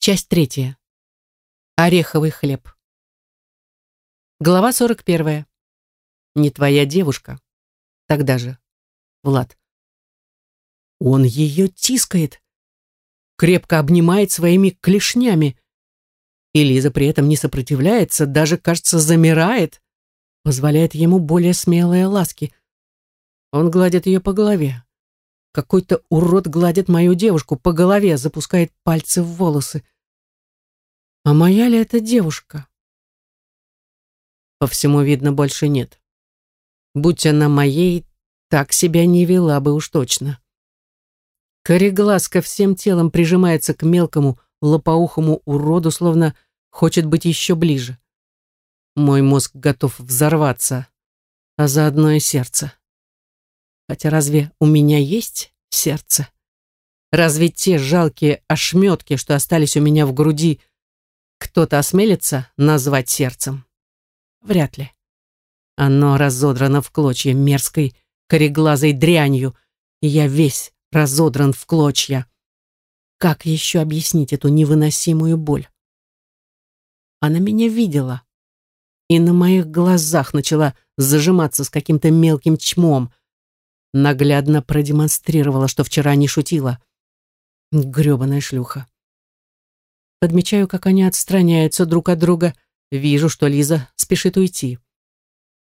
Часть третья. Ореховый хлеб. Глава 41. Не твоя девушка. Тогда же. Влад. Он ее тискает. Крепко обнимает своими клешнями. И Лиза при этом не сопротивляется, даже, кажется, замирает. Позволяет ему более смелые ласки. Он гладит ее по голове. Какой-то урод гладит мою девушку по голове, запускает пальцы в волосы. А моя ли это девушка? По всему видно, больше нет. Будь она моей, так себя не вела бы уж точно. Кореглазка всем телом прижимается к мелкому, лопоухому уроду, словно хочет быть еще ближе. Мой мозг готов взорваться, а заодно и сердце. Хотя разве у меня есть сердце? Разве те жалкие ошметки, что остались у меня в груди, кто-то осмелится назвать сердцем? Вряд ли. Оно разодрано в клочья мерзкой, кореглазой дрянью, и я весь разодран в клочья. Как еще объяснить эту невыносимую боль? Она меня видела и на моих глазах начала зажиматься с каким-то мелким чмом, наглядно продемонстрировала, что вчера не шутила. Грёбаная шлюха. Подмечаю, как они отстраняются друг от друга. Вижу, что Лиза спешит уйти.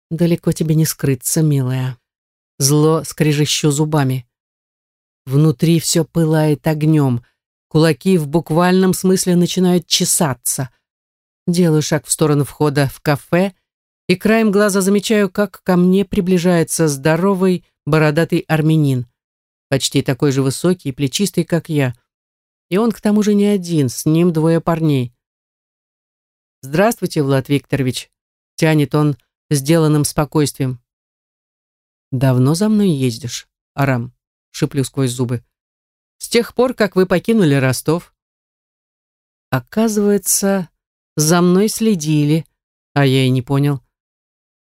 Далеко тебе не скрыться, милая. Зло скрежещу зубами. Внутри все пылает огнем. Кулаки в буквальном смысле начинают чесаться. Делаю шаг в сторону входа в кафе и краем глаза замечаю, как ко мне приближается здоровый бородатый армянин, почти такой же высокий и плечистый, как я. И он к тому же не один, с ним двое парней. «Здравствуйте, Влад Викторович», — тянет он сделанным спокойствием. «Давно за мной ездишь, Арам?» — шиплю сквозь зубы. «С тех пор, как вы покинули Ростов». Оказывается, за мной следили, а я и не понял.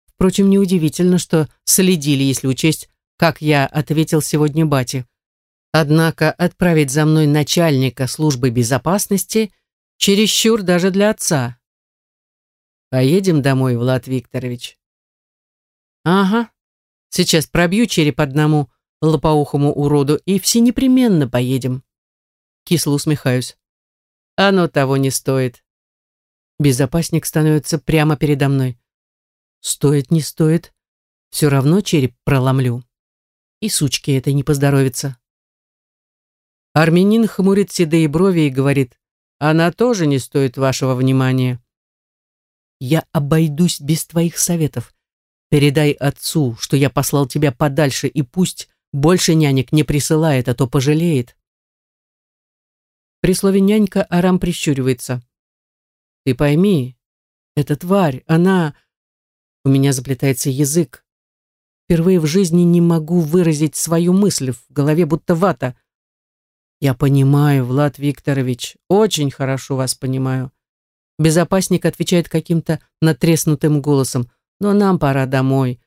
Впрочем, неудивительно, что следили, если учесть, как я ответил сегодня бате. Однако отправить за мной начальника службы безопасности чересчур даже для отца. Поедем домой, Влад Викторович. Ага, сейчас пробью череп одному лопоухому уроду и все непременно поедем. Кисло усмехаюсь. Оно того не стоит. Безопасник становится прямо передо мной. Стоит, не стоит, все равно череп проломлю и сучке это не поздоровится. Армянин хмурит седые брови и говорит, она тоже не стоит вашего внимания. Я обойдусь без твоих советов. Передай отцу, что я послал тебя подальше, и пусть больше нянек не присылает, а то пожалеет. При слове «нянька» Арам прищуривается. Ты пойми, эта тварь, она... У меня заплетается язык. Впервые в жизни не могу выразить свою мысль, в голове будто вата. Я понимаю, Влад Викторович, очень хорошо вас понимаю. Безопасник отвечает каким-то натреснутым голосом, но нам пора домой.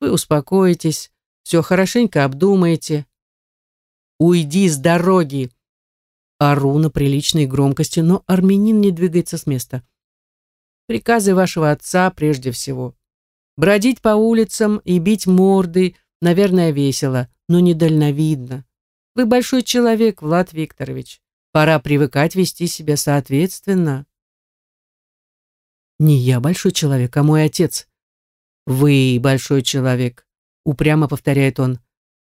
Вы успокоитесь, все хорошенько обдумаете. Уйди с дороги. Ору на приличной громкости, но армянин не двигается с места. Приказы вашего отца прежде всего. Бродить по улицам и бить морды, наверное, весело, но недальновидно. Вы большой человек, Влад Викторович. Пора привыкать вести себя соответственно. Не я большой человек, а мой отец. Вы большой человек, упрямо повторяет он.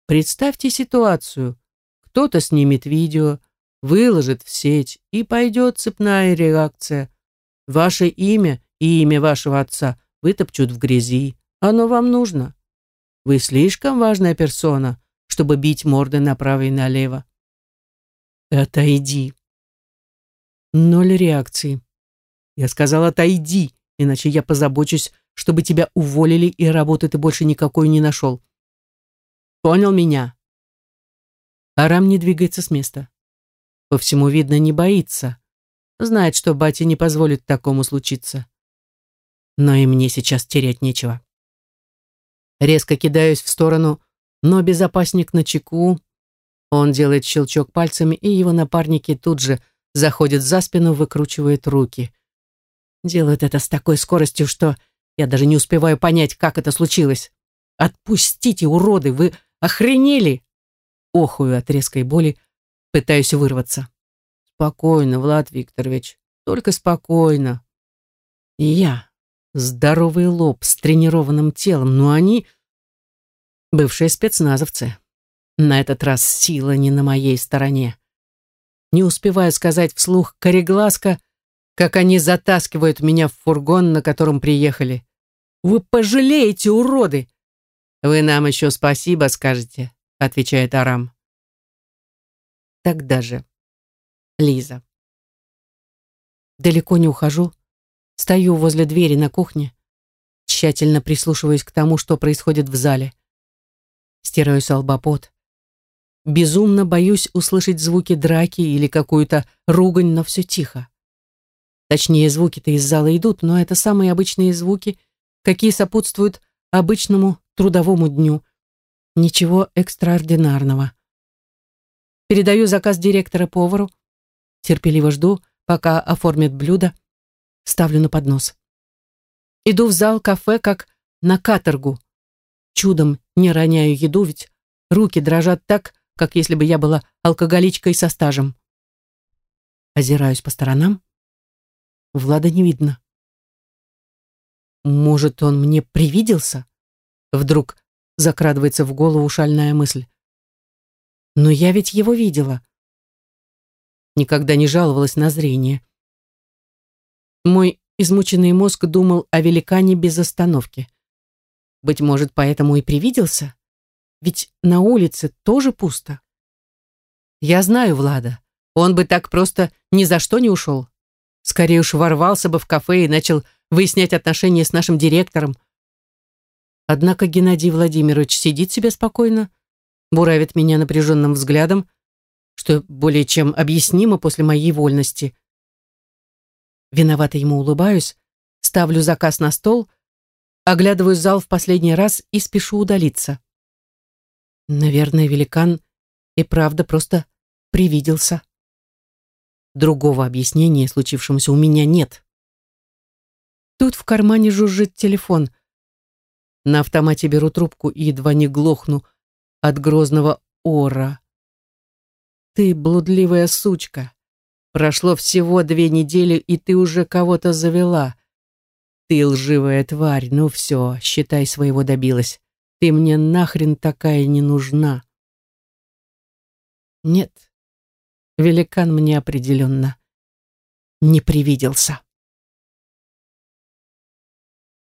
Представьте ситуацию. Кто-то снимет видео, выложит в сеть, и пойдет цепная реакция. Ваше имя и имя вашего отца вытопчут в грязи. Оно вам нужно. Вы слишком важная персона, чтобы бить морды направо и налево. Отойди. Ноль реакции. Я сказал, отойди, иначе я позабочусь, чтобы тебя уволили и работы ты больше никакой не нашел. Понял меня? Арам не двигается с места. По всему видно, не боится. Знает, что батя не позволит такому случиться но и мне сейчас терять нечего. Резко кидаюсь в сторону, но безопасник на чеку. Он делает щелчок пальцами, и его напарники тут же заходит за спину, выкручивает руки. Делает это с такой скоростью, что я даже не успеваю понять, как это случилось. «Отпустите, уроды! Вы охренели!» Охую от резкой боли, пытаюсь вырваться. «Спокойно, Влад Викторович, только спокойно». И я, здоровый лоб с тренированным телом, но они бывшие спецназовцы. На этот раз сила не на моей стороне. Не успеваю сказать вслух кореглазка, как они затаскивают меня в фургон, на котором приехали. «Вы пожалеете, уроды!» «Вы нам еще спасибо скажете», — отвечает Арам. Тогда же. Лиза. Далеко не ухожу. Стою возле двери на кухне, тщательно прислушиваюсь к тому, что происходит в зале. Стираю с Безумно боюсь услышать звуки драки или какую-то ругань, но все тихо. Точнее, звуки-то из зала идут, но это самые обычные звуки, какие сопутствуют обычному трудовому дню. Ничего экстраординарного. Передаю заказ директора повару. Терпеливо жду, пока оформят блюдо. Ставлю на поднос. Иду в зал кафе, как на каторгу. Чудом не роняю еду, ведь руки дрожат так, как если бы я была алкоголичкой со стажем. Озираюсь по сторонам. Влада не видно. Может, он мне привиделся? Вдруг закрадывается в голову шальная мысль. Но я ведь его видела. Никогда не жаловалась на зрение. Мой измученный мозг думал о великане без остановки. Быть может, поэтому и привиделся? Ведь на улице тоже пусто. Я знаю Влада. Он бы так просто ни за что не ушел. Скорее уж ворвался бы в кафе и начал выяснять отношения с нашим директором. Однако Геннадий Владимирович сидит себе спокойно, буравит меня напряженным взглядом, что более чем объяснимо после моей вольности. Виновато ему улыбаюсь, ставлю заказ на стол, оглядываю зал в последний раз и спешу удалиться. Наверное, великан и правда просто привиделся. Другого объяснения случившемуся у меня нет. Тут в кармане жужжит телефон. На автомате беру трубку и едва не глохну от грозного ора. «Ты блудливая сучка. Прошло всего две недели, и ты уже кого-то завела. Ты лживая тварь, ну все, считай, своего добилась. Ты мне нахрен такая не нужна. Нет, великан мне определенно не привиделся.